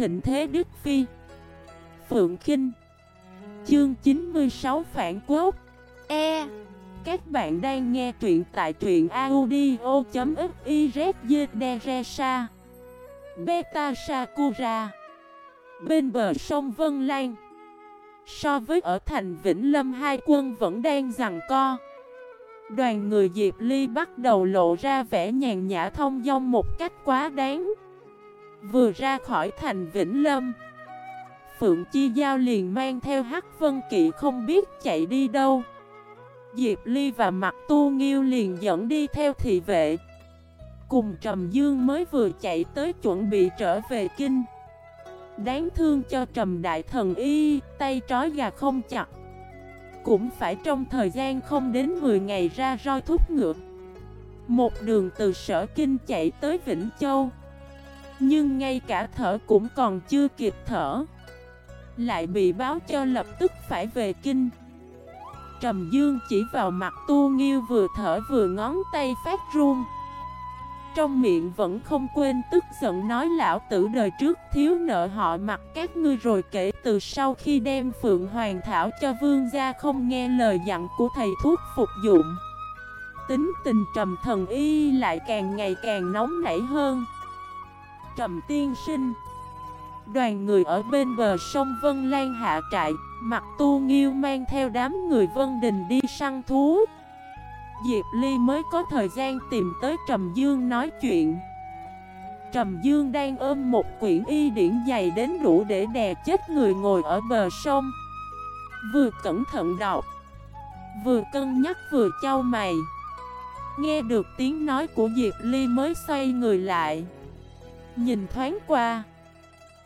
thịnh thế Đức Phi. Phượng Kinh. Chương 96 Phản Quốc. E. Các bạn đang nghe truyện tại truyện audio.xyzdresa Beta Sakura. Bên bờ sông Vân Lan. So với ở thành Vĩnh Lâm hai quân vẫn đang giằng co. Đoàn người Diệp Ly bắt đầu lộ ra vẻ nhàn nhã thông dong một cách quá đáng Vừa ra khỏi thành Vĩnh Lâm. Phượng Chi Giao liền mang theo Hắc Vân Kỵ không biết chạy đi đâu. Diệp Ly và Mặt Tu Nghiêu liền dẫn đi theo thị vệ. Cùng Trầm Dương mới vừa chạy tới chuẩn bị trở về kinh. Đáng thương cho Trầm Đại Thần Y, tay trói gà không chặt. Cũng phải trong thời gian không đến 10 ngày ra roi thúc ngược Một đường từ sở kinh chạy tới Vĩnh Châu. Nhưng ngay cả thở cũng còn chưa kịp thở. Lại bị báo cho lập tức phải về kinh. Trầm Dương chỉ vào mặt tu nghiêu vừa thở vừa ngón tay phát run. Trong miệng vẫn không quên tức giận nói lão tử đời trước thiếu nợ họ mặt các ngươi rồi kể từ sau khi đem Phượng Hoàng Thảo cho vương gia không nghe lời dặn của thầy thuốc phục dụng. Tính tình trầm thần y lại càng ngày càng nóng nảy hơn. Trầm tiên sinh. Đoàn người ở bên bờ sông Vân Lan hạ trại Mặt tu nghiêu mang theo đám người Vân Đình đi săn thú. Diệp Ly mới có thời gian tìm tới Trầm Dương nói chuyện. Trầm Dương đang ôm một quyển y điển dày đến đủ để đè chết người ngồi ở bờ sông. Vừa cẩn thận đọc, Vừa cân nhắc vừa trao mày. Nghe được tiếng nói của Diệp Ly mới xoay người lại. Nhìn thoáng qua.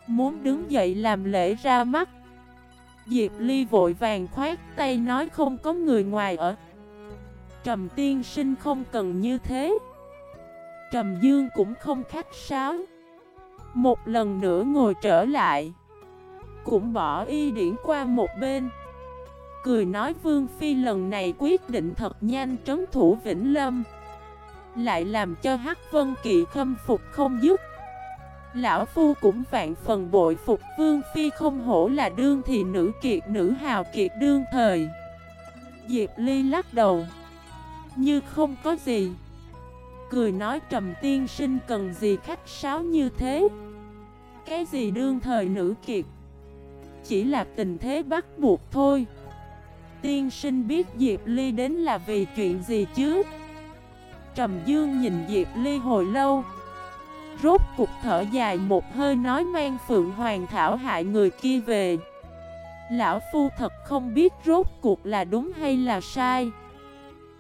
Muốn đứng dậy làm lễ ra mắt. Diệp Ly vội vàng khoát tay nói không có người ngoài ở. Trầm tiên sinh không cần như thế. Trầm Dương cũng không khách sáo. Một lần nữa ngồi trở lại. Cũng bỏ y điển qua một bên. Cười nói Vương Phi lần này quyết định thật nhanh trấn thủ Vĩnh Lâm. Lại làm cho Hắc Vân Kỵ khâm phục không dứt. Lão Phu cũng vạn phần bội phục, Vương Phi không hổ là đương thì nữ kiệt, nữ hào kiệt đương thời. Diệp Ly lắc đầu, Như không có gì. Cười nói, trầm tiên sinh cần gì khách sáo như thế? Cái gì đương thời nữ kiệt? Chỉ là tình thế bắt buộc thôi. Tiên sinh biết Diệp Ly đến là vì chuyện gì chứ? Trầm Dương nhìn Diệp Ly hồi lâu Rốt cục thở dài một hơi nói mang Phượng Hoàng Thảo hại người kia về. Lão Phu thật không biết rốt cuộc là đúng hay là sai.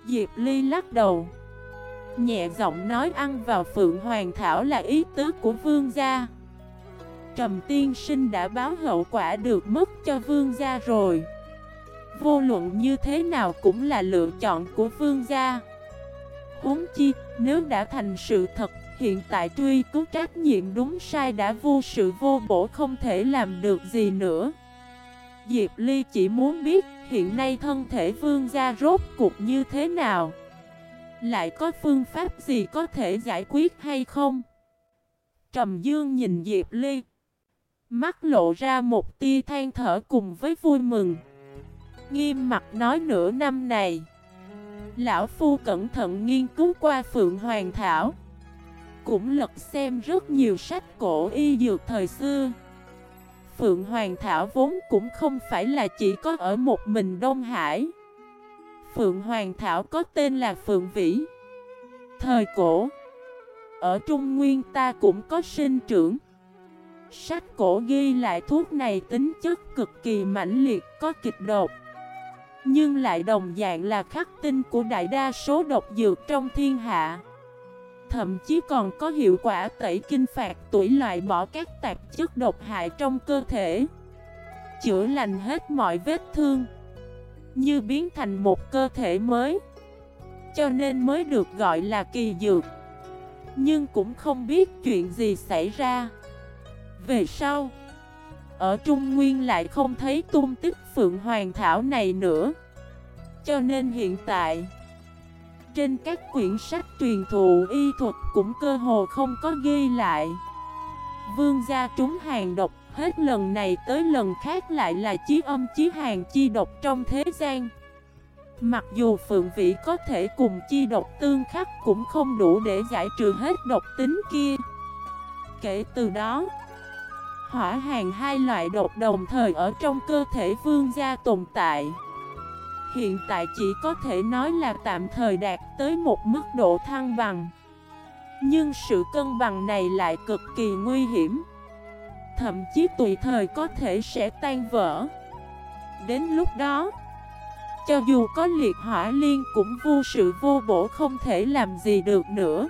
Diệp Ly lắc đầu. Nhẹ giọng nói ăn vào Phượng Hoàng Thảo là ý tứ của vương gia. Trầm tiên sinh đã báo hậu quả được mất cho vương gia rồi. Vô luận như thế nào cũng là lựa chọn của vương gia. Huống chi, nếu đã thành sự thật Hiện tại truy cứu trách nhiệm đúng sai đã vô sự vô bổ không thể làm được gì nữa. Diệp Ly chỉ muốn biết hiện nay thân thể vương gia rốt cuộc như thế nào. Lại có phương pháp gì có thể giải quyết hay không? Trầm Dương nhìn Diệp Ly, Mắt lộ ra một tia than thở cùng với vui mừng. Nghiêm mặt nói nửa năm này, Lão Phu cẩn thận nghiên cứu qua Phượng Hoàng Thảo cũng lật xem rất nhiều sách cổ y dược thời xưa. Phượng Hoàng Thảo vốn cũng không phải là chỉ có ở một mình Đông Hải. Phượng Hoàng Thảo có tên là Phượng Vĩ. Thời cổ, Ở Trung Nguyên ta cũng có sinh trưởng. Sách cổ ghi lại thuốc này tính chất cực kỳ mãnh liệt, có kịch độc. Nhưng lại đồng dạng là khắc tinh của đại đa số độc dược trong thiên hạ thậm chí còn có hiệu quả tẩy kinh phạt tuổi loại bỏ các tạp chất độc hại trong cơ thể. Chữa lành hết mọi vết thương, Như biến thành một cơ thể mới, Cho nên mới được gọi là kỳ dược. Nhưng cũng không biết chuyện gì xảy ra. Về sau, Ở Trung Nguyên lại không thấy tung tích Phượng Hoàng Thảo này nữa. Cho nên hiện tại trên các quyển sách truyền thụ y thuật cũng cơ hồ không có ghi lại. Vương gia trúng hàng độc, Hết lần này tới lần khác lại là chí âm chí hàng chi độc trong thế gian. Mặc dù phượng vị có thể cùng chi độc tương khắc cũng không đủ để giải trừ hết độc tính kia. Kể từ đó, Hỏa hàng hai loại độc đồng thời ở trong cơ thể vương gia tồn tại. Hiện tại chỉ có thể nói là tạm thời đạt tới một mức độ thăng bằng. Nhưng sự cân bằng này lại cực kỳ nguy hiểm. Thậm chí tùy thời có thể sẽ tan vỡ. Đến lúc đó, Cho dù có liệt hỏa liên cũng vô sự vô bổ không thể làm gì được nữa.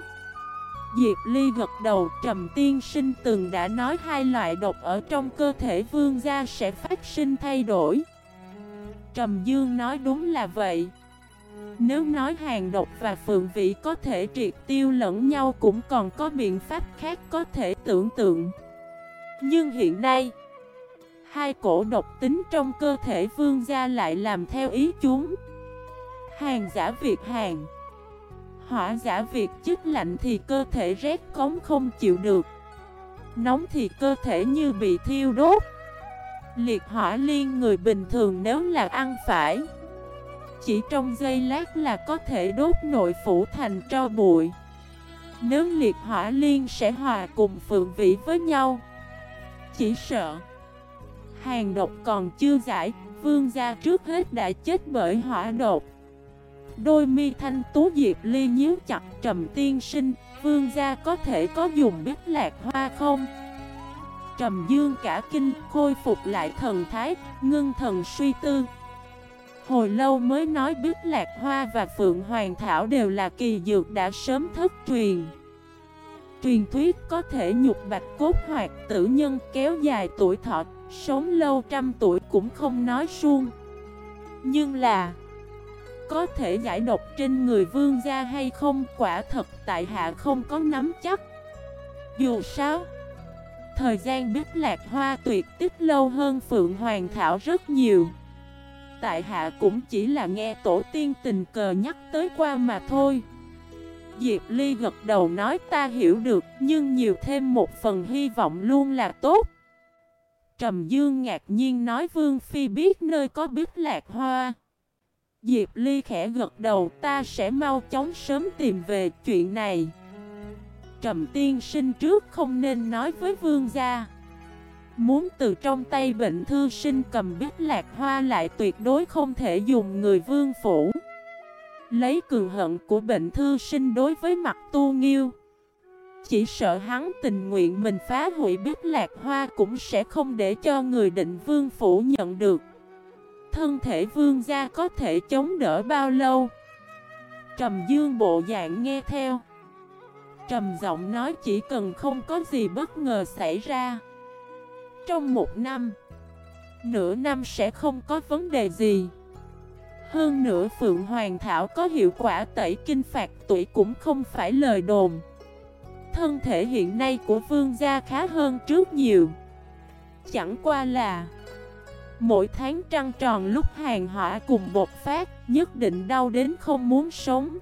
Diệp Ly gật đầu, Trầm Tiên Sinh từng đã nói hai loại độc ở trong cơ thể vương gia sẽ phát sinh thay đổi. Trầm Dương nói đúng là vậy. Nếu nói hàng độc và phượng vị có thể triệt tiêu lẫn nhau cũng còn có biện pháp khác có thể tưởng tượng. Nhưng hiện nay, Hai cổ độc tính trong cơ thể vương gia lại làm theo ý chúng. Hàng giả việc hàng, Hỏa giả việc chức lạnh thì cơ thể rét cống không chịu được. Nóng thì cơ thể như bị thiêu đốt. Liệt hỏa liên người bình thường nếu là ăn phải. Chỉ trong giây lát là có thể đốt nội phủ thành tro bụi. Nếu liệt hỏa liên sẽ hòa cùng phượng vị với nhau. Chỉ sợ, Hàng độc còn chưa giải, Vương gia trước hết đã chết bởi hỏa độc. Đôi mi thanh tú diệp ly nhíu chặt trầm tiên sinh, Vương gia có thể có dùng bích lạc hoa không? Trầm dương cả kinh khôi phục lại thần thái, Ngưng thần suy tư. Hồi lâu mới nói biết lạc hoa và phượng hoàng thảo đều là kỳ dược đã sớm thất truyền. Truyền thuyết có thể nhục bạch cốt hoạt tử nhân kéo dài tuổi thọ, Sống lâu trăm tuổi cũng không nói suông. Nhưng là, có thể giải độc trên người vương gia hay không quả thật tại hạ không có nắm chắc. Dù sao Thời gian biết lạc hoa tuyệt tích lâu hơn Phượng Hoàng Thảo rất nhiều. Tại hạ cũng chỉ là nghe tổ tiên tình cờ nhắc tới qua mà thôi. Diệp Ly gật đầu nói, ta hiểu được, Nhưng nhiều thêm một phần hy vọng luôn là tốt. Trầm Dương ngạc nhiên nói, Vương Phi biết nơi có biết lạc hoa. Diệp Ly khẽ gật đầu, ta sẽ mau chóng sớm tìm về chuyện này. Trầm tiên sinh trước không nên nói với vương gia. Muốn từ trong tay bệnh thư sinh cầm biết lạc hoa lại tuyệt đối không thể dùng người vương phủ. Lấy cường hận của bệnh thư sinh đối với mặt tu nghiêu. Chỉ sợ hắn tình nguyện mình phá hủy biết lạc hoa cũng sẽ không để cho người định vương phủ nhận được. Thân thể vương gia có thể chống đỡ bao lâu? Trầm dương bộ dạng nghe theo. Trầm giọng nói chỉ cần không có gì bất ngờ xảy ra. Trong một năm, Nửa năm sẽ không có vấn đề gì. Hơn nữa Phượng Hoàng Thảo có hiệu quả tẩy kinh phạt tuổi cũng không phải lời đồn. Thân thể hiện nay của vương gia khá hơn trước nhiều. Chẳng qua là, Mỗi tháng trăng tròn lúc hàng hỏa cùng bột phát, Nhất định đau đến không muốn sống.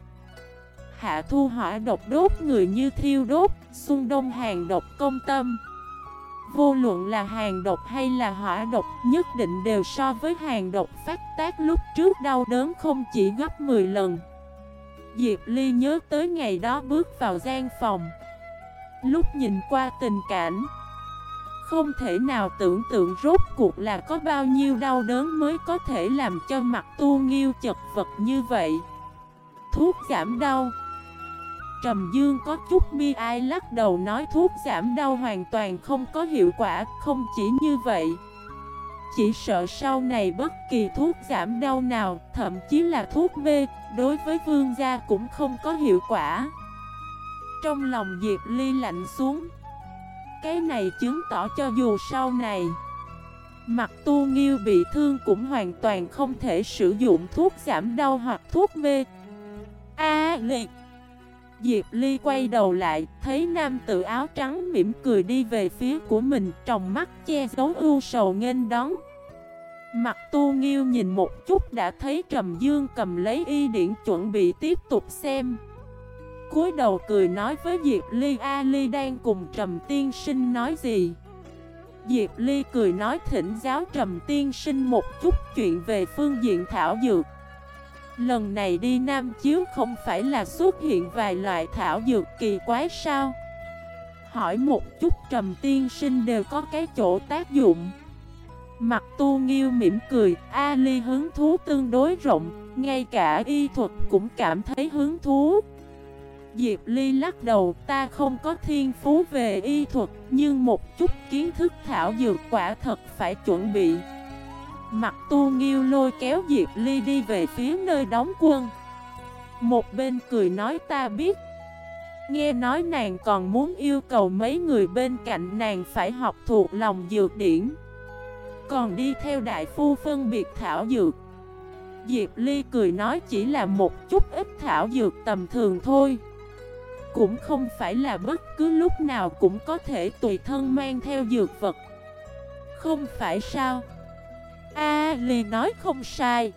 Hạ thu hỏa độc đốt người như thiêu đốt Xuân đông hàng độc công tâm. Vô luận là hàng độc hay là hỏa độc, Nhất định đều so với hàng độc phát tác lúc trước đau đớn không chỉ gấp 10 lần. Diệp Ly nhớ tới ngày đó bước vào gian phòng. Lúc nhìn qua tình cảnh, không thể nào tưởng tượng rốt cuộc là có bao nhiêu đau đớn mới có thể làm cho mặt tu nghiêu chật vật như vậy. Thuốc giảm đau Trầm Dương có chút mi ai lắc đầu nói thuốc giảm đau hoàn toàn không có hiệu quả, Không chỉ như vậy. Chỉ sợ sau này bất kỳ thuốc giảm đau nào, Thậm chí là thuốc mê, Đối với vương gia cũng không có hiệu quả. Trong lòng Diệp Ly lạnh xuống. Cái này chứng tỏ cho dù sau này Mặt tu nghiêu bị thương cũng hoàn toàn không thể sử dụng thuốc giảm đau hoặc thuốc mê. A liệt Diệp Ly quay đầu lại, Thấy nam tự áo trắng mỉm cười đi về phía của mình, Trong mắt che giấu ưu sầu nghênh đón. Mặt tu nghiêu nhìn một chút đã thấy Trầm Dương cầm lấy y điển chuẩn bị tiếp tục xem. Cúi đầu cười nói với Diệp Ly, A Ly đang cùng Trầm Tiên Sinh nói gì? Diệp Ly cười nói, thỉnh giáo Trầm Tiên Sinh một chút chuyện về phương diện thảo dược. Lần này đi Nam Chiếu không phải là xuất hiện vài loại thảo dược kỳ quái sao? Hỏi một chút Trầm Tiên Sinh đều có cái chỗ tác dụng. Mặt tu nghiêu mỉm cười ali hứng thú tương đối rộng, Ngay cả y thuật cũng cảm thấy hứng thú. Diệp Ly lắc đầu, ta không có thiên phú về y thuật, Nhưng một chút kiến thức thảo dược quả thật phải chuẩn bị. Mặt tu nghiêu lôi kéo Diệp Ly đi về phía nơi đóng quân. Một bên cười nói, ta biết. Nghe nói nàng còn muốn yêu cầu mấy người bên cạnh nàng phải học thuộc lòng dược điển. Còn đi theo đại phu phân biệt thảo dược. Diệp Ly cười nói, chỉ là một chút ít thảo dược tầm thường thôi. Cũng không phải là bất cứ lúc nào cũng có thể tùy thân mang theo dược vật. Không phải sao? A Lì nói không sai.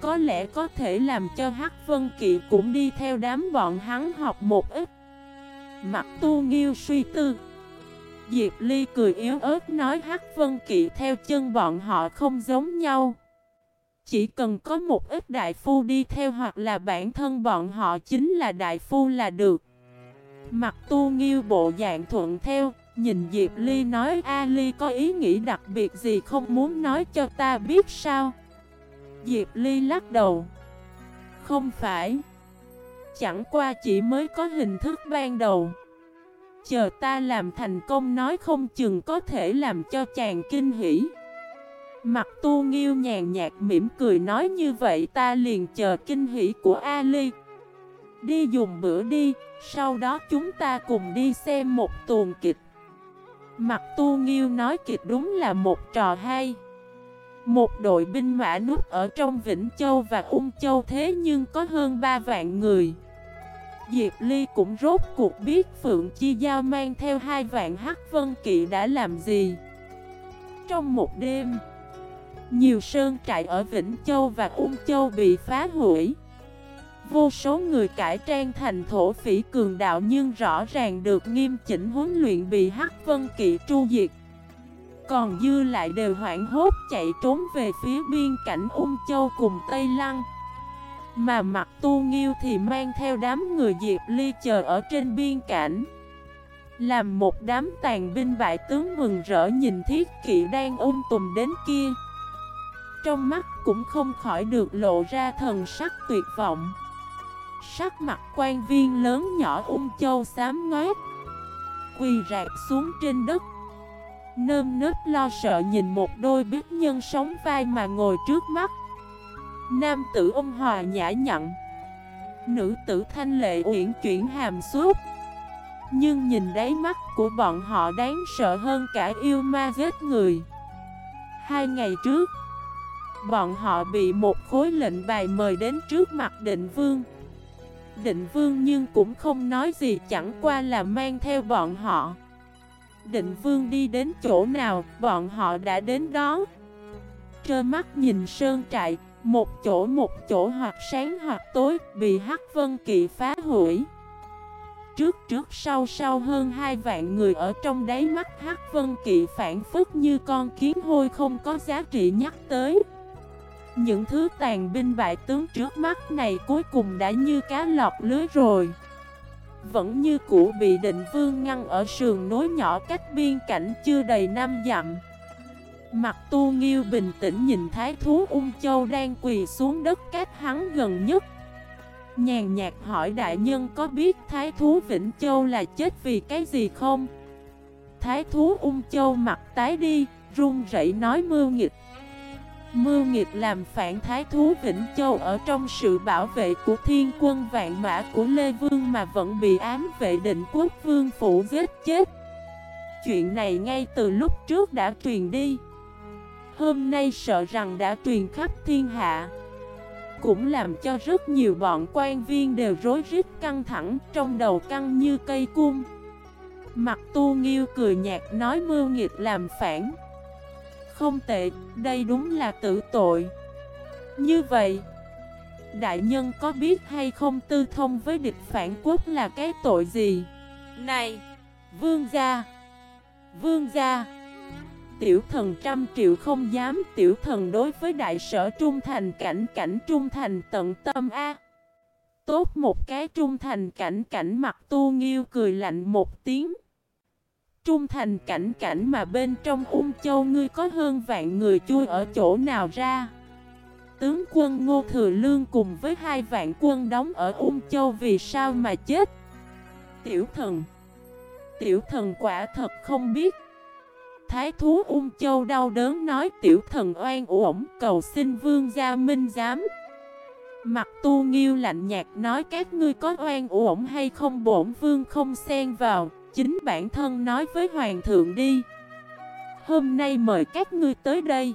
Có lẽ có thể làm cho Hắc Vân Kỵ cũng đi theo đám bọn hắn học một ít. Mặt tu nghiêu suy tư. Diệp Ly cười yếu ớt nói Hắc Vân Kỵ theo chân bọn họ không giống nhau. Chỉ cần có một ít đại phu đi theo hoặc là bản thân bọn họ chính là đại phu là được. Mặt tu nghiêu bộ dạng thuận theo. Nhìn Diệp Ly nói A Ly có ý nghĩ đặc biệt gì không muốn nói cho ta biết sao? Diệp Ly lắc đầu. Không phải. Chẳng qua chỉ mới có hình thức ban đầu. Chờ ta làm thành công nói không chừng có thể làm cho chàng kinh hỉ. Mặt tu nghiêu nhàn nhạt mỉm cười nói như vậy ta liền chờ kinh hỉ của Ali Đi dùng bữa đi, sau đó chúng ta cùng đi xem một tuần kịch. Mặt tu nghiêu nói kịch đúng là một trò hay. Một đội binh mã núp ở trong Vĩnh Châu và Ung Châu thế nhưng có hơn 3 vạn người. Diệp Ly cũng rốt cuộc biết Phượng Chi Giao mang theo hai vạn hắc vân kỵ đã làm gì. Trong một đêm, nhiều sơn trại ở Vĩnh Châu và Ung Châu bị phá hủy. Vô số người cải trang thành thổ phỉ cường đạo nhưng rõ ràng được nghiêm chỉnh huấn luyện bị Hắc Vân Kỵ tru diệt. Còn dư lại đều hoảng hốt chạy trốn về phía biên cảnh Ung Châu cùng Tây Lăng. Mà mặt tu nghiêu thì mang theo đám người Diệp Ly chờ ở trên biên cảnh. Làm một đám tàn binh bại tướng mừng rỡ nhìn thiết kỵ đang ung tùm đến kia. Trong mắt cũng không khỏi được lộ ra thần sắc tuyệt vọng. Sắc mặt quan viên lớn nhỏ ung châu xám ngoét. Quỳ rạc xuống trên đất. Nơm nớp lo sợ nhìn một đôi biết nhân sống vai mà ngồi trước mắt. Nam tử ôn hòa nhã nhặn. Nữ tử thanh lệ uyển chuyển hàm suốt Nhưng nhìn đáy mắt của bọn họ đáng sợ hơn cả yêu ma giết người. Hai ngày trước, Bọn họ bị một khối lệnh bài mời đến trước mặt định vương. Định vương nhưng cũng không nói gì chẳng qua là mang theo bọn họ. Định vương đi đến chỗ nào, bọn họ đã đến đó. Trơ mắt nhìn sơn trại, một chỗ một chỗ hoặc sáng hoặc tối bị Hắc Vân Kỵ phá hủy. Trước trước sau sau hơn hai vạn người ở trong đáy mắt Hắc Vân Kỵ phản phức như con kiến hôi không có giá trị nhắc tới những thứ tàn binh bại tướng trước mắt này cuối cùng đã như cá lọt lưới rồi. Vẫn như cũ bị định vương ngăn ở sườn nối nhỏ cách biên cảnh chưa đầy năm dặm. Mặt tu nghiêu bình tĩnh nhìn thái thú ung châu đang quỳ xuống đất cách hắn gần nhất. Nhàn nhạt hỏi đại nhân có biết thái thú Vĩnh Châu là chết vì cái gì không? Thái thú ung châu mặt tái đi, run rẩy nói mưu nghịch. Mưu nghiệp làm phản thái thú Vĩnh Châu ở trong sự bảo vệ của thiên quân vạn mã của Lê Vương mà vẫn bị ám vệ định quốc vương phủ giết chết. Chuyện này ngay từ lúc trước đã truyền đi. Hôm nay sợ rằng đã truyền khắp thiên hạ. Cũng làm cho rất nhiều bọn quan viên đều rối rít căng thẳng trong đầu căng như cây cung. Mặt tu nghiêu cười nhạt nói mưu nghiệt làm phản. Không tệ, đây đúng là tử tội Như vậy Đại nhân có biết hay không tư thông với địch phản quốc là cái tội gì? Này! Vương gia! Vương gia! Tiểu thần trăm triệu không dám Tiểu thần đối với đại sở trung thành cảnh cảnh trung thành tận tâm A Tốt một cái trung thành cảnh cảnh mặt tu nghiêu cười lạnh một tiếng Trung thành cảnh cảnh mà bên trong ung châu ngươi có hơn vạn người chui ở chỗ nào ra. Tướng quân Ngô Thừa Lương cùng với hai vạn quân đóng ở ung châu vì sao mà chết? Tiểu thần Tiểu thần quả thật không biết. Thái thú ung châu đau đớn nói tiểu thần oan uổng, cầu xin vương gia minh giám. Mặt tu nghiêu lạnh nhạt nói các ngươi có oan uổng hay không, bổn vương không xen vào. Chính bản thân nói với hoàng thượng đi. Hôm nay mời các ngươi tới đây.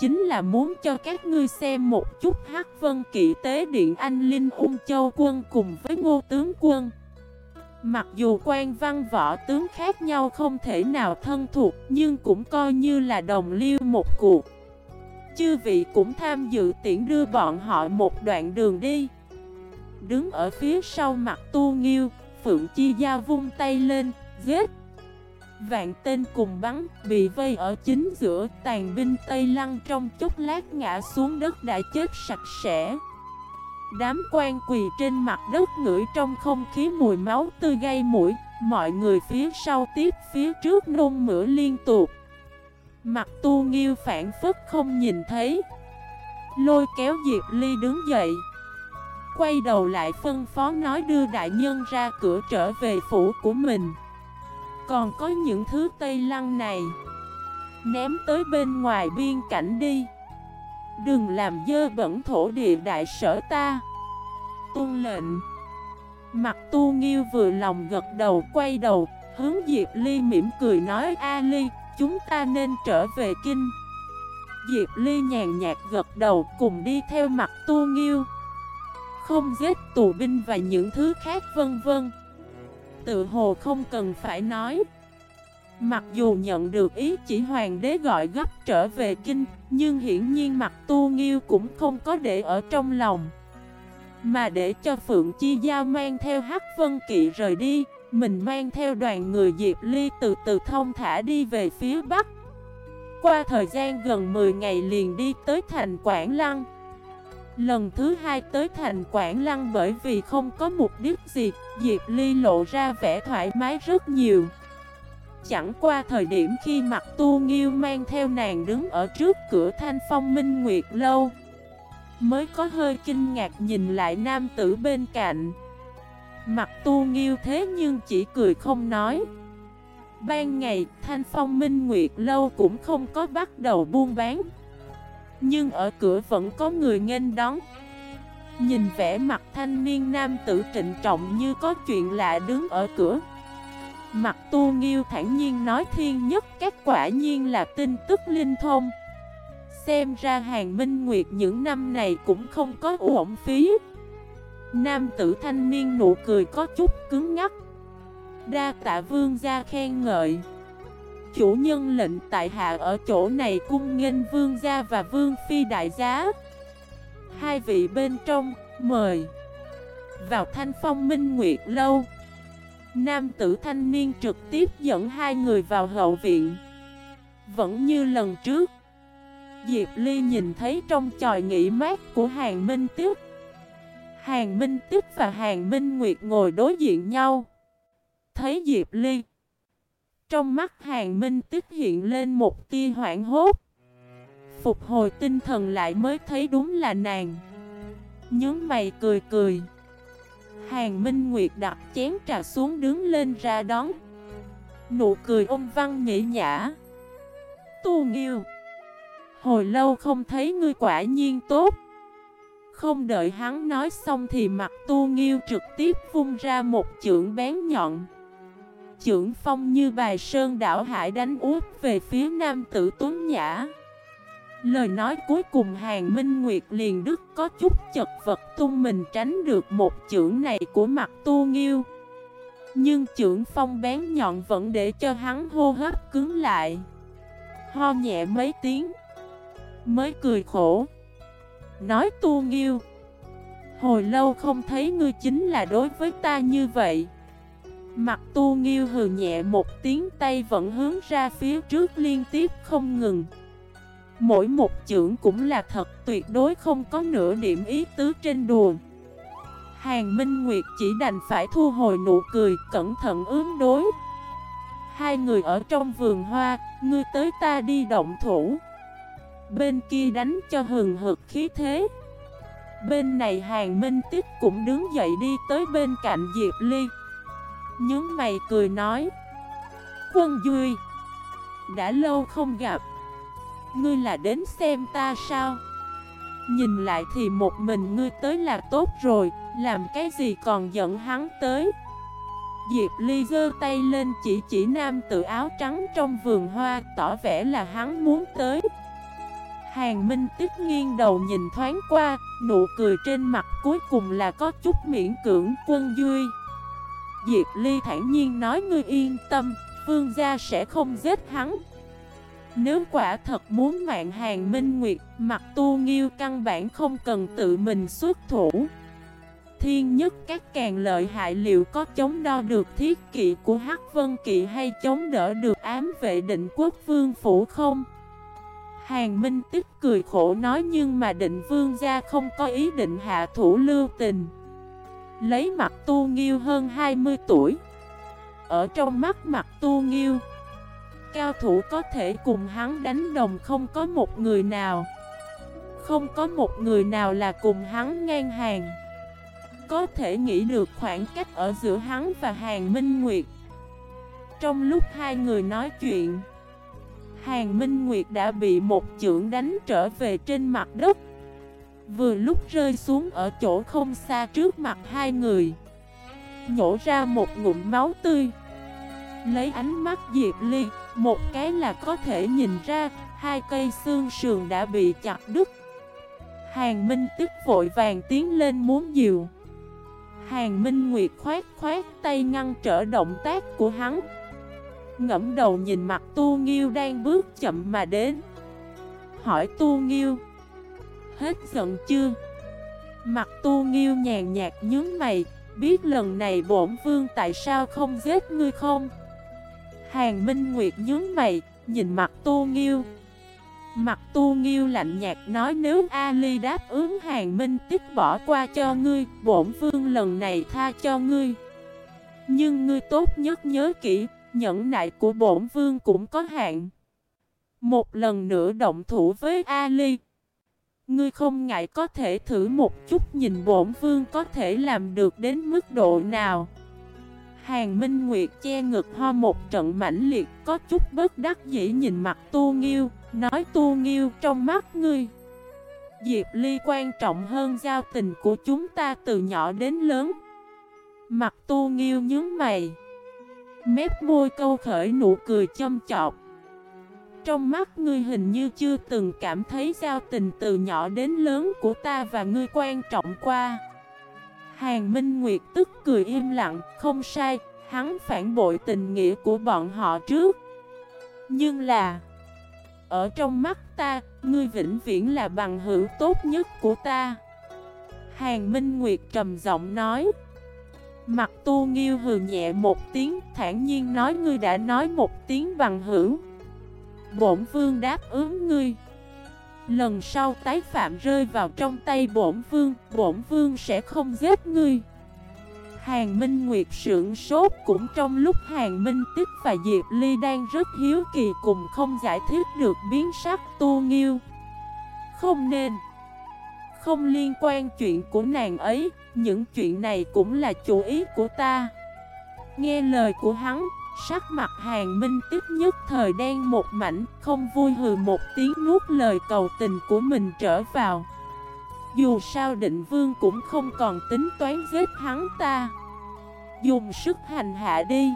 Chính là muốn cho các ngươi xem một chút hát vân kỵ tế điện anh Linh ung châu quân cùng với ngô tướng quân. Mặc dù quan văn võ tướng khác nhau không thể nào thân thuộc, Nhưng cũng coi như là đồng liêu một cuộc. Chư vị cũng tham dự tiễn đưa bọn họ một đoạn đường đi. Đứng ở phía sau mặt tu nghiêu Phượng Chi Giao vung tay lên, giết. Vạn tên cùng bắn, bị vây ở chính giữa Tàn binh Tây Lăng trong chốc lát ngã xuống đất đã chết sạch sẽ. Đám quan quỳ trên mặt đất ngửi trong không khí mùi máu tươi gây mũi Mọi người phía sau tiếp phía trước nôn mửa liên tục. Mặt tu nghiêu phản phức không nhìn thấy. Lôi kéo Diệp Ly đứng dậy. Quay đầu lại phân phó nói đưa đại nhân ra cửa trở về phủ của mình. Còn có những thứ Tây Lăng này, Ném tới bên ngoài biên cảnh đi. Đừng làm dơ bẩn thổ địa đại sở ta. Tuân lệnh. Mặt tu nghiêu vừa lòng gật đầu quay đầu, Hướng Diệp Ly mỉm cười nói, A Ly, Chúng ta nên trở về kinh. Diệp Ly nhàn nhạt gật đầu cùng đi theo mặt tu nghiêu. Không giết tù binh và những thứ khác, vân vân. Tự hồ không cần phải nói. Mặc dù nhận được ý chỉ hoàng đế gọi gấp trở về kinh, Nhưng hiển nhiên mặt tu nghiêu cũng không có để ở trong lòng. Mà để cho Phượng Chi Giao mang theo Hắc Vân Kỵ rời đi, Mình mang theo đoàn người Diệp Ly từ từ thông thả đi về phía Bắc. Qua thời gian gần 10 ngày liền đi tới thành Quảng Lăng. Lần thứ hai tới thành Quảng Lăng bởi vì không có mục đích gì, Diệp Ly lộ ra vẻ thoải mái rất nhiều. Chẳng qua thời điểm khi mặt tu nghiêu mang theo nàng đứng ở trước cửa thanh phong minh nguyệt lâu, Mới có hơi kinh ngạc nhìn lại nam tử bên cạnh. Mặt tu nghiêu thế nhưng chỉ cười không nói. Ban ngày, thanh phong minh nguyệt lâu cũng không có bắt đầu buôn bán. Nhưng ở cửa vẫn có người nghênh đón. Nhìn vẻ mặt thanh niên nam tử trịnh trọng như có chuyện lạ đứng ở cửa. Mặt tu nghiêu thản nhiên nói thiên nhất các quả nhiên là tin tức linh thông. Xem ra hàng minh nguyệt những năm này cũng không có uổng phí. Nam tử thanh niên nụ cười có chút cứng ngắt Đa tạ vương gia khen ngợi. Chủ nhân lệnh tại hạ ở chỗ này cung nghênh vương gia và vương phi đại giá. Hai vị bên trong, mời. Vào thanh phong minh nguyệt lâu. Nam tử thanh niên trực tiếp dẫn hai người vào hậu viện. Vẫn như lần trước. Diệp Ly nhìn thấy trong tròi nghỉ mát của Hàng Minh Tiếp. Hàng Minh Tiếp và Hàng Minh Nguyệt ngồi đối diện nhau. Thấy Diệp Ly trong mắt Hàng Minh Tiếp hiện lên một tia hoảng hốt. Phục hồi tinh thần lại mới thấy đúng là nàng. Nhớ mày cười cười. Hàng Minh Nguyệt đặt chén trà xuống đứng lên ra đón. Nụ cười ôm văn nhĩ nhã. Tu nghiêu, Hồi lâu không thấy ngươi quả nhiên tốt. Không đợi hắn nói xong thì mặt tu nghiêu trực tiếp vung ra một chưởng bén nhọn. Chưởng phong như bài sơn đảo hải đánh út về phía nam tử tuấn nhã. Lời nói cuối cùng Hàng Minh Nguyệt liền đức có chút chật vật tung mình tránh được một chưởng này của mặt tu nghiêu. Nhưng chưởng phong bén nhọn vẫn để cho hắn hô hấp cứng lại. Ho nhẹ mấy tiếng, Mới cười khổ. Nói tu nghiêu, Hồi lâu không thấy ngươi chính là đối với ta như vậy. Mặt tu nghiêu hừ nhẹ một tiếng tay vẫn hướng ra phía trước liên tiếp không ngừng. Mỗi một chưởng cũng là thật tuyệt đối không có nửa điểm ý tứ trên đùa. Hàng Minh Nguyệt chỉ đành phải thu hồi nụ cười cẩn thận ứng đối. Hai người ở trong vườn hoa, ngươi tới ta đi động thủ. Bên kia đánh cho hừng hực khí thế. Bên này hàng minh tích cũng đứng dậy đi tới bên cạnh Diệp Ly nhướng mày cười nói. Quân Duy, Đã lâu không gặp. Ngươi là đến xem ta sao? Nhìn lại thì một mình ngươi tới là tốt rồi, Làm cái gì còn giận hắn tới? Diệp Ly giơ tay lên chỉ chỉ nam tự áo trắng trong vườn hoa Tỏ vẻ là hắn muốn tới. Hàng Minh Tích nghiêng đầu nhìn thoáng qua, Nụ cười trên mặt cuối cùng là có chút miễn cưỡng. Quân duy Diệp Ly thản nhiên nói ngươi yên tâm, Vương gia sẽ không giết hắn. Nếu quả thật muốn mạng hàng Minh Nguyệt, Mặt tu nghiêu căn bản không cần tự mình xuất thủ. Thiên nhất các càng lợi hại liệu có chống đo được thiết kỵ của Hắc Vân Kỵ hay chống đỡ được ám vệ định quốc vương phủ không? Hàng Minh tức cười khổ nói nhưng mà định vương gia không có ý định hạ thủ lưu tình. Lấy mặt tu nghiêu hơn 20 tuổi. Ở trong mắt mặt tu nghiêu, Cao thủ có thể cùng hắn đánh đồng không có một người nào. Không có một người nào là cùng hắn ngang hàng. Có thể nghĩ được khoảng cách ở giữa hắn và hàng Minh Nguyệt. Trong lúc hai người nói chuyện, Hàng Minh Nguyệt đã bị một chưởng đánh trở về trên mặt đất. Vừa lúc rơi xuống ở chỗ không xa trước mặt hai người, Nhổ ra một ngụm máu tươi. Lấy ánh mắt Diệp Ly, Một cái là có thể nhìn ra Hai cây xương sườn đã bị chặt đứt. Hàng Minh tức vội vàng tiến lên muốn dìu. Hàng Minh Nguyệt khoát khoát tay ngăn trở động tác của hắn. Ngẫm đầu nhìn mặt Tu Nghiêu đang bước chậm mà đến. Hỏi Tu Nghiêu Hết giận chưa? Mặt Tu Nghiêu nhàn nhạt nhướng mày, Biết lần này bổn vương tại sao không giết ngươi không? Hàng Minh Nguyệt nhướng mày, Nhìn mặt Tu Nghiêu Mặt Tu Nghiêu lạnh nhạt nói nếu Ali đáp ứng Hàng Minh tích bỏ qua cho ngươi, Bổn vương lần này tha cho ngươi Nhưng ngươi tốt nhất nhớ kỹ, nhẫn nại của bổn vương cũng có hạn. Một lần nữa động thủ với Ali. Ngươi không ngại có thể thử một chút nhìn bổn vương có thể làm được đến mức độ nào. Hàng Minh Nguyệt che ngực ho một trận mãnh liệt có chút bất đắc dĩ nhìn mặt Tu Nghiêu, nói Tu Nghiêu trong mắt ngươi. Diệp Ly quan trọng hơn giao tình của chúng ta từ nhỏ đến lớn. Mặt Tu Nghiêu nhướng mày. Mép môi câu khởi nụ cười châm chọc trong mắt ngươi hình như chưa từng cảm thấy giao tình từ nhỏ đến lớn của ta và ngươi quan trọng qua. Hàng Minh Nguyệt tức cười im lặng, không sai, hắn phản bội tình nghĩa của bọn họ trước. Nhưng là Ở trong mắt ta, ngươi vĩnh viễn là bằng hữu tốt nhất của ta. Hàng Minh Nguyệt trầm giọng nói. Mặt tu nghiêu hừ nhẹ một tiếng thản nhiên nói ngươi đã nói một tiếng bằng hữu. Bổn vương đáp ứng ngươi. Lần sau tái phạm rơi vào trong tay bổn vương Bổn vương sẽ không giết ngươi. Hàng Minh Nguyệt sưởng sốt cũng trong lúc Hàng Minh Tích và Diệp Ly đang rất hiếu kỳ cùng không giải thích được biến sắc tu nghiêu. Không nên. Không liên quan chuyện của nàng ấy, những chuyện này cũng là chủ ý của ta. Nghe lời của hắn Sắc mặt hàng minh tiếp nhất thời đen một mảnh, Không vui hừ một tiếng nuốt lời cầu tình của mình trở vào. Dù sao định vương cũng không còn tính toán giết hắn ta. Dùng sức hành hạ đi.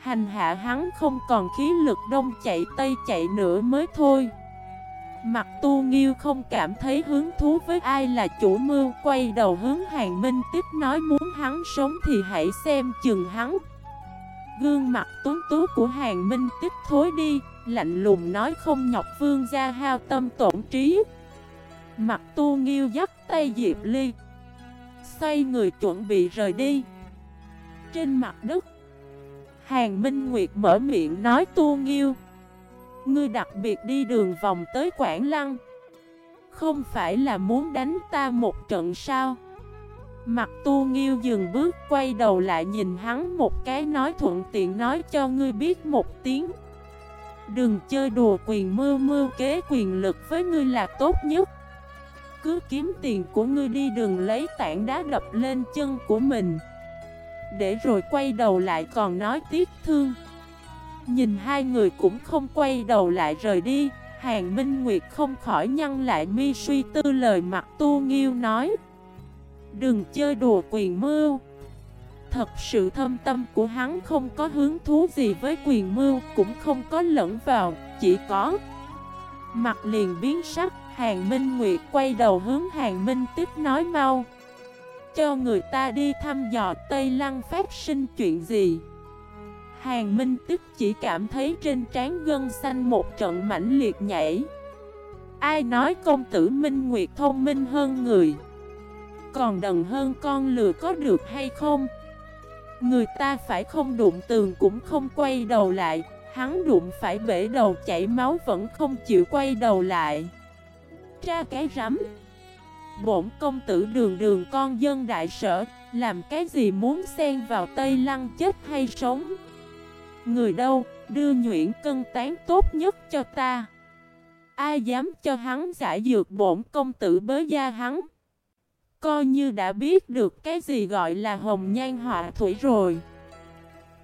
Hành hạ hắn không còn khí lực đông chạy tây chạy nữa mới thôi. Mặt tu nghiêu không cảm thấy hứng thú với ai là chủ mưu, Quay đầu hướng hàng minh tiếp nói muốn hắn sống thì hãy xem chừng hắn. Gương mặt tuấn tú của hàng minh tích thối đi, Lạnh lùng nói không nhọc vương gia hao tâm tổn trí. Mặt tu nghiêu dắt tay Diệp Ly. Xoay người chuẩn bị rời đi. Trên mặt đất, Hàng Minh Nguyệt mở miệng nói tu nghiêu. Ngươi đặc biệt đi đường vòng tới Quảng Lăng. Không phải là muốn đánh ta một trận sao? Mặt tu nghiêu dừng bước, quay đầu lại nhìn hắn một cái, nói thuận tiện nói cho ngươi biết một tiếng. Đừng chơi đùa, quyền mưu mưu kế, quyền lực với ngươi là tốt nhất. Cứ kiếm tiền của ngươi đi đường lấy tảng đá đập lên chân của mình. Để rồi quay đầu lại còn nói tiếc thương. Nhìn hai người cũng không quay đầu lại rời đi. Hàng Minh Nguyệt không khỏi nhăn lại mi suy tư lời mặt tu nghiêu nói. Đừng chơi đùa quyền mưu. Thật sự thâm tâm của hắn không có hứng thú gì với quyền mưu Cũng không có lẫn vào, chỉ có. Mặt liền biến sắc Hàng Minh Nguyệt quay đầu hướng Hàng Minh Tiếp nói mau. Cho người ta đi thăm dò Tây Lăng phát sinh chuyện gì. Hàng Minh Tiếp chỉ cảm thấy trên trán gân xanh một trận mãnh liệt nhảy. Ai nói công tử Minh Nguyệt thông minh hơn người? Còn đần hơn con lừa có được hay không? Người ta phải không đụng tường cũng không quay đầu lại, Hắn đụng phải bể đầu chảy máu vẫn không chịu quay đầu lại. Tra cái rắm. Bổn công tử đường đường con dân đại sở, Làm cái gì muốn xen vào Tây Lăng chết hay sống? Người đâu, đưa nhuyễn cân tán tốt nhất cho ta. Ai dám cho hắn giải dược bổn công tử bới gia hắn? Coi như đã biết được cái gì gọi là hồng nhan họa thủy rồi.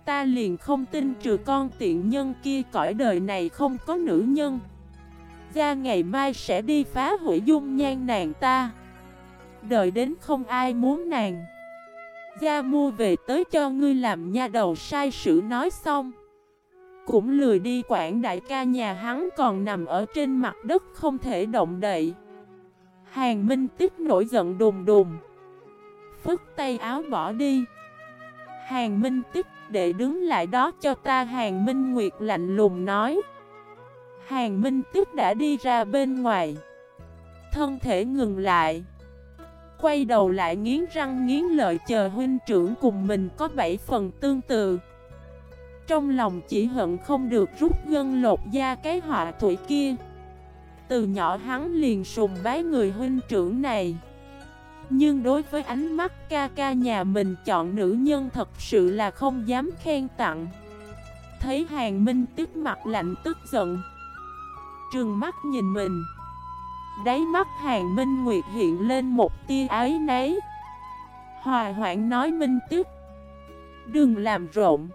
Ta liền không tin trừ con tiện nhân kia cõi đời này không có nữ nhân. Ra ngày mai sẽ đi phá hủy dung nhan nàng ta. Đợi đến không ai muốn nàng. Gia mua về tới cho ngươi làm nha đầu sai sự nói xong. Cũng lười đi quản đại ca nhà hắn còn nằm ở trên mặt đất không thể động đậy. Hàng Minh Tích nổi giận đùng đùng. Phức tay áo bỏ đi. Hàng Minh Tích để đứng lại đó cho ta, Hàng Minh Nguyệt lạnh lùng nói. Hàng Minh Tích đã đi ra bên ngoài. Thân thể ngừng lại. Quay đầu lại nghiến răng nghiến lợi chờ huynh trưởng cùng mình có bảy phần tương tự. Trong lòng chỉ hận không được rút gân lột da cái họa thủy kia từ nhỏ hắn liền sùng bái người huynh trưởng này. Nhưng đối với ánh mắt ca ca nhà mình chọn nữ nhân thật sự là không dám khen tặng. Thấy hàng minh tức mặt lạnh tức giận. Trừng mắt nhìn mình. Đáy mắt hàng minh nguyệt hiện lên một tia ái nấy Hòa hoãn nói minh tức. Đừng làm rộn.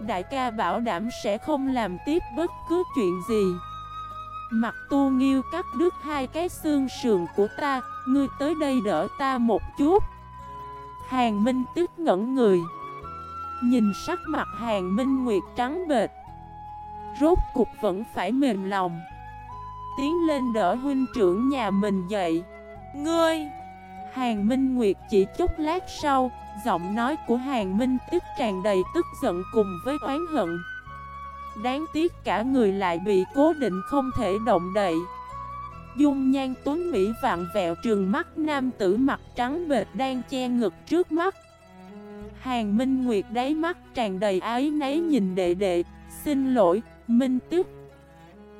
Đại ca bảo đảm sẽ không làm tiếp bất cứ chuyện gì. Mặt tu nghiêu cắt đứt hai cái xương sườn của ta, Ngươi tới đây đỡ ta một chút. Hàng Minh tức ngẩn người. Nhìn sắc mặt Hàng Minh Nguyệt trắng bệt Rốt cục vẫn phải mềm lòng. Tiến lên đỡ huynh trưởng nhà mình dậy. Ngươi! Hàng Minh Nguyệt chỉ chút lát sau, Giọng nói của Hàng Minh tức tràn đầy tức giận cùng với oán hận. Đáng tiếc cả người lại bị cố định không thể động đậy. Dung nhan tuấn Mỹ vạn vẹo trường mắt nam tử mặt trắng bệt đang che ngực trước mắt. Hàng Minh Nguyệt đáy mắt tràn đầy ái nấy nhìn đệ đệ. Xin lỗi, Minh Tức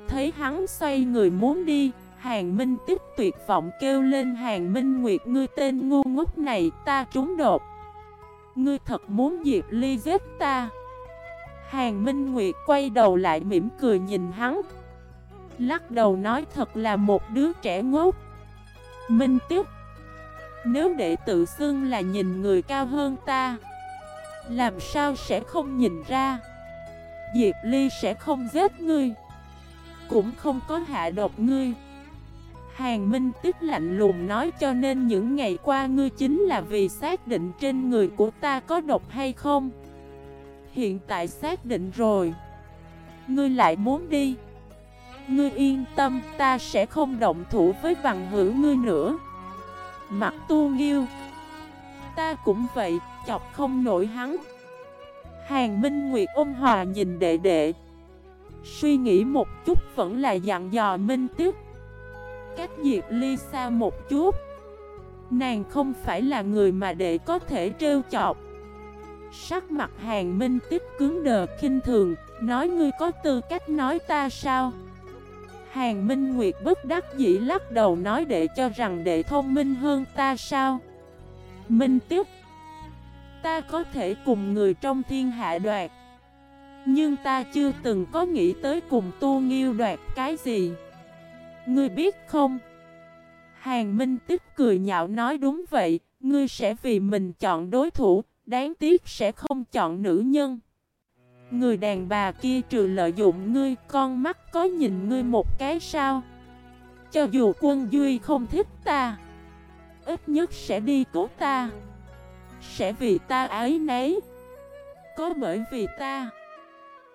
Thấy hắn xoay người muốn đi Hàng Minh Tức tuyệt vọng kêu lên Hàng Minh Nguyệt Ngươi tên ngu ngốc này ta trúng đột. Ngươi thật muốn Diệp Ly giết ta. Hàng Minh Nguyệt quay đầu lại mỉm cười nhìn hắn. Lắc đầu nói thật là một đứa trẻ ngốc. Minh tiếp Nếu đệ tự xưng là nhìn người cao hơn ta, Làm sao sẽ không nhìn ra? Diệp Ly sẽ không giết ngươi, Cũng không có hạ độc ngươi. Hàng Minh tiếp lạnh lùng nói cho nên những ngày qua ngươi chính là vì xác định trên người của ta có độc hay không? Hiện tại xác định rồi. Ngươi lại muốn đi. Ngươi yên tâm, ta sẽ không động thủ với bằng hữu ngươi nữa. Mặt tu nghiêu. Ta cũng vậy, chọc không nổi hắn. Hàng Minh Nguyệt ôm hòa nhìn đệ đệ. Suy nghĩ một chút vẫn là dặn dò Minh Tiếp Cách Diệp Ly xa một chút. Nàng không phải là người mà đệ có thể trêu chọc. Sắc mặt hàng minh tích cứng đờ kinh thường, Nói ngươi có tư cách nói ta sao? Hàng minh nguyệt bất đắc dĩ lắc đầu nói để cho rằng đệ thông minh hơn ta sao? Minh tiếp, Ta có thể cùng người trong thiên hạ đoạt, Nhưng ta chưa từng có nghĩ tới cùng tu nghiêu đoạt cái gì. Ngươi biết không? Hàng Minh Tích cười nhạo nói, đúng vậy, Ngươi sẽ vì mình chọn đối thủ Đáng tiếc sẽ không chọn nữ nhân. Người đàn bà kia trừ lợi dụng ngươi, Con mắt có nhìn ngươi một cái sao? Cho dù quân Duy không thích ta, Ít nhất sẽ đi cứu ta. Sẽ vì ta ái nấy. Có bởi vì ta.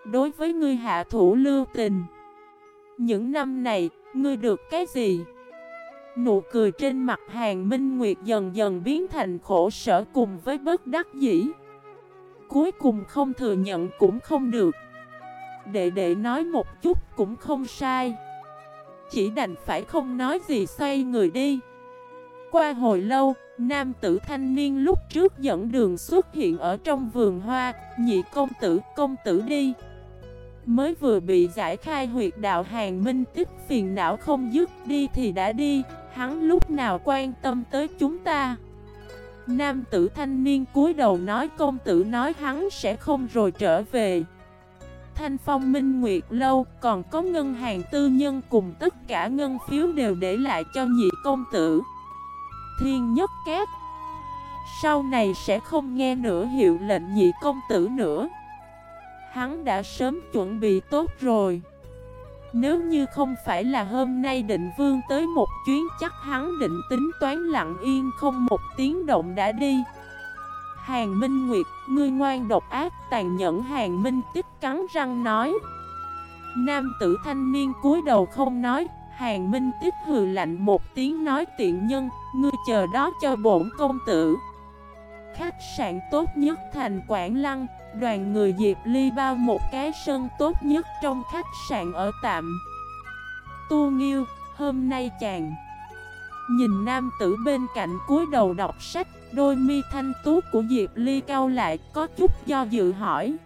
Đối với ngươi hạ thủ lưu tình. Những năm này, Ngươi được cái gì? Nụ cười trên mặt hàng Minh Nguyệt dần dần biến thành khổ sở cùng với bất đắc dĩ. Cuối cùng không thừa nhận cũng không được. Đệ đệ nói một chút cũng không sai. Chỉ đành phải không nói gì xoay người đi. Qua hồi lâu, nam tử thanh niên lúc trước dẫn đường xuất hiện ở trong vườn hoa Nhị công tử, công tử đi. Mới vừa bị giải khai huyệt đạo hàng minh tích phiền não không dứt đi thì đã đi Hắn lúc nào quan tâm tới chúng ta? Nam tử thanh niên cúi đầu nói công tử nói hắn sẽ không rồi trở về. Thanh phong minh nguyệt lâu, còn có ngân hàng tư nhân cùng tất cả ngân phiếu đều để lại cho nhị công tử. Thiên nhất két Sau này sẽ không nghe nữa hiệu lệnh nhị công tử nữa. Hắn đã sớm chuẩn bị tốt rồi. Nếu như không phải là hôm nay định vương tới một chuyến chắc hắn định tính toán lặng yên không một tiếng động đã đi. Hàng Minh Nguyệt, ngươi ngoan độc ác tàn nhẫn Hàng Minh tích cắn răng nói. Nam tử thanh niên cúi đầu không nói Hàng Minh tích hừ lạnh một tiếng nói tiện nhân Ngươi chờ đó cho bổn công tử. Khách sạn tốt nhất thành Quảng Lăng Đoàn người Diệp Ly bao một cái sân tốt nhất trong khách sạn ở tạm. Tu Nghiêu, hôm nay chàng. Nhìn nam tử bên cạnh cúi đầu đọc sách Đôi mi thanh tú của Diệp Ly cao lại có chút do dự hỏi.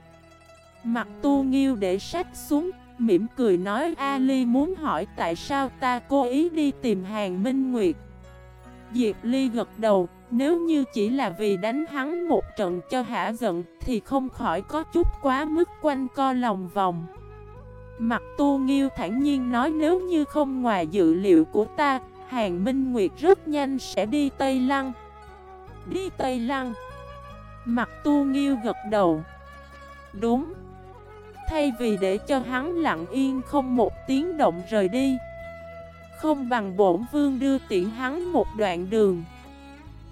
Mặt Tu Nghiêu để sách xuống Mỉm cười nói Ali muốn hỏi tại sao ta cố ý đi tìm hàng Minh Nguyệt? Diệp Ly gật đầu nếu như chỉ là vì đánh hắn một trận cho hả giận, Thì không khỏi có chút quá mức quanh co lòng vòng. Mặt tu nghiêu thản nhiên nói nếu như không ngoài dự liệu của ta, Hàng Minh Nguyệt rất nhanh sẽ đi Tây Lăng. Đi Tây Lăng. Mặt tu nghiêu gật đầu. Đúng. Thay vì để cho hắn lặng yên không một tiếng động rời đi, Không bằng bổn vương đưa tiễn hắn một đoạn đường.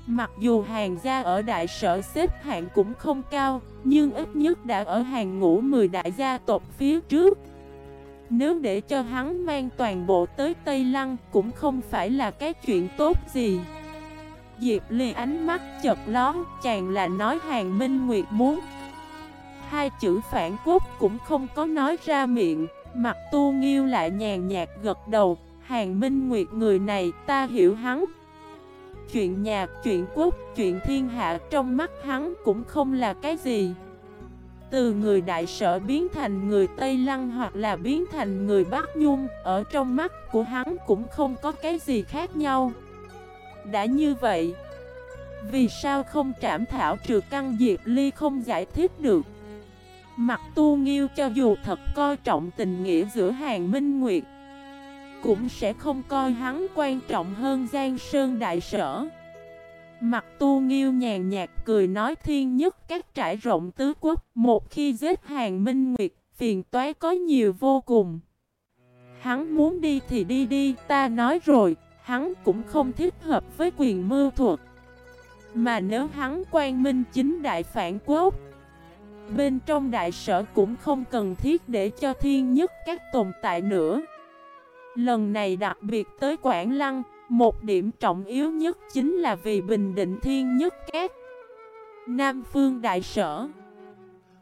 Mặc dù hàng gia ở đại sở xếp hạng cũng không cao, nhưng ít nhất đã ở hàng ngũ 10 đại gia tộc phía trước. Nếu để cho hắn mang toàn bộ tới Tây Lăng cũng không phải là cái chuyện tốt gì. Diệp Ly ánh mắt chật lón, chàng là nói hàng Minh Nguyệt muốn. Hai chữ phản quốc cũng không có nói ra miệng, mặt tu nghiêu lại nhàn nhạt gật đầu, hàng Minh Nguyệt người này ta hiểu hắn. Chuyện nhà, chuyện quốc, chuyện thiên hạ trong mắt hắn cũng không là cái gì. Từ người đại sở biến thành người Tây Lăng hoặc là biến thành người Bắc Nhung Ở trong mắt của hắn cũng không có cái gì khác nhau. Đã như vậy Vì sao không trảm thảo trừ căn diệt ly không giải thích được? Mặt tu nghiêu cho dù thật coi trọng tình nghĩa giữa hàng minh nguyệt cũng sẽ không coi hắn quan trọng hơn Giang Sơn Đại Sở. Mặt tu nghiêu nhàn nhạt cười nói thiên nhất các trải rộng tứ quốc, một khi giết hàng minh nguyệt, phiền toái có nhiều vô cùng. Hắn muốn đi thì đi đi, ta nói rồi, hắn cũng không thích hợp với quyền mưu thuật. Mà nếu hắn quan minh chính đại phản quốc, bên trong đại sở cũng không cần thiết để cho thiên nhất các tồn tại nữa. Lần này đặc biệt tới Quảng Lăng, một điểm trọng yếu nhất chính là vì Bình Định Thiên Nhất Cát Nam Phương Đại Sở.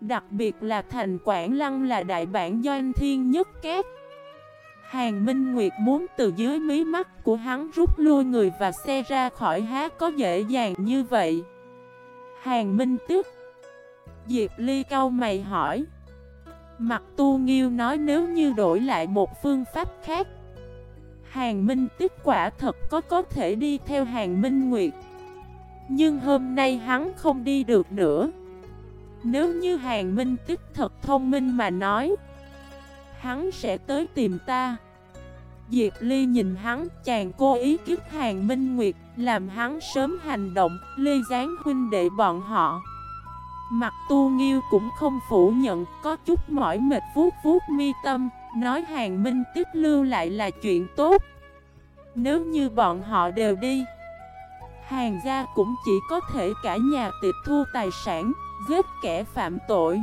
Đặc biệt là thành Quảng Lăng là đại bản doanh Thiên Nhất két Hàng Minh Nguyệt muốn từ dưới mí mắt của hắn rút lui người và xe ra khỏi há có dễ dàng như vậy. Hàng Minh tức Diệp Ly cau mày hỏi. Mặt tu nghiêu nói nếu như đổi lại một phương pháp khác Hàng Minh Tích quả thật có có thể đi theo Hàng Minh Nguyệt. Nhưng hôm nay hắn không đi được nữa. Nếu như Hàng Minh Tích thật thông minh mà nói, Hắn sẽ tới tìm ta. Diệp Ly nhìn hắn, chàng cố ý kiếp Hàng Minh Nguyệt, Làm hắn sớm hành động Ly gián huynh đệ bọn họ. Mặt tu nghiêu cũng không phủ nhận, Có chút mỏi mệt vuốt vuốt mi tâm. Nói Hàng Minh tiếp lưu lại là chuyện tốt. Nếu như bọn họ đều đi, Hàng gia cũng chỉ có thể cả nhà tịch thu tài sản, Giết kẻ phạm tội.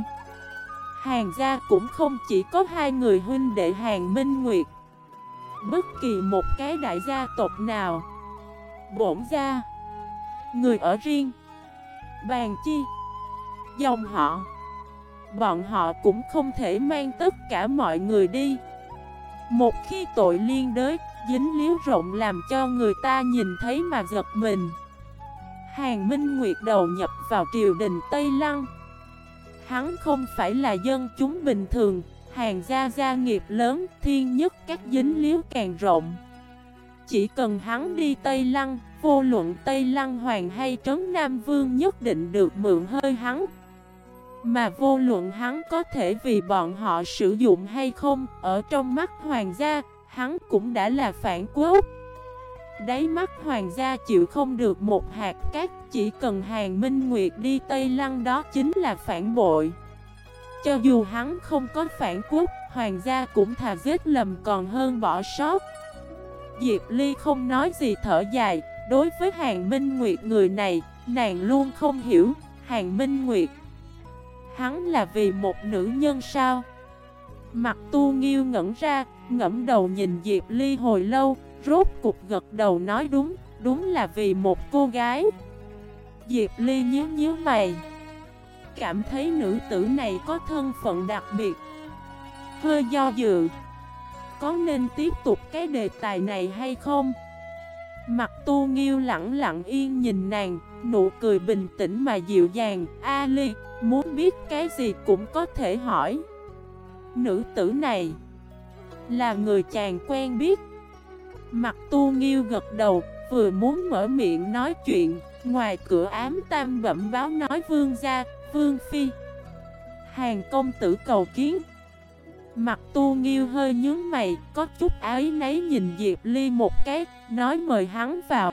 Hàng gia cũng không chỉ có hai người huynh đệ Hàng Minh Nguyệt. Bất kỳ một cái đại gia tộc nào, Bổn gia, Người ở riêng, Bàn chi, Dòng họ Bọn họ cũng không thể mang tất cả mọi người đi. Một khi tội liên đới, Dính liếu rộng làm cho người ta nhìn thấy mà giật mình. Hàng Minh Nguyệt đầu nhập vào triều đình Tây Lăng. Hắn không phải là dân chúng bình thường, Hàng gia gia nghiệp lớn, Thiên nhất các dính liếu càng rộng. Chỉ cần hắn đi Tây Lăng, Vô luận Tây Lăng Hoàng hay Trấn Nam Vương nhất định được mượn hơi hắn. Mà vô luận hắn có thể vì bọn họ sử dụng hay không, Ở trong mắt Hoàng gia, Hắn cũng đã là phản quốc. Đáy mắt hoàng gia chịu không được một hạt cát, Chỉ cần hàng minh nguyệt đi Tây Lăng đó chính là phản bội. Cho dù hắn không có phản quốc, Hoàng gia cũng thà giết lầm còn hơn bỏ sót. Diệp Ly không nói gì thở dài, Đối với hàng minh nguyệt người này, Nàng luôn không hiểu, Hàng minh nguyệt Hắn là vì một nữ nhân sao? Mặt tu nghiêu ngẩn ra Ngẫm đầu nhìn Diệp Ly hồi lâu Rốt cục gật đầu nói đúng, đúng là vì một cô gái. Diệp Ly nhíu nhíu mày. Cảm thấy nữ tử này có thân phận đặc biệt. Hơi do dự. Có nên tiếp tục cái đề tài này hay không? Mặt tu nghiêu lặng lặng yên nhìn nàng Nụ cười bình tĩnh mà dịu dàng. A Ly, muốn biết cái gì cũng có thể hỏi Nữ tử này Là người chàng quen biết Mặt tu nghiêu gật đầu, vừa muốn mở miệng nói chuyện, ngoài cửa ám tam bẩm báo nói vương gia, vương phi. Hàng công tử cầu kiến. Mặt tu nghiêu hơi nhướng mày, có chút ái nấy nhìn Diệp Ly một cái, nói mời hắn vào.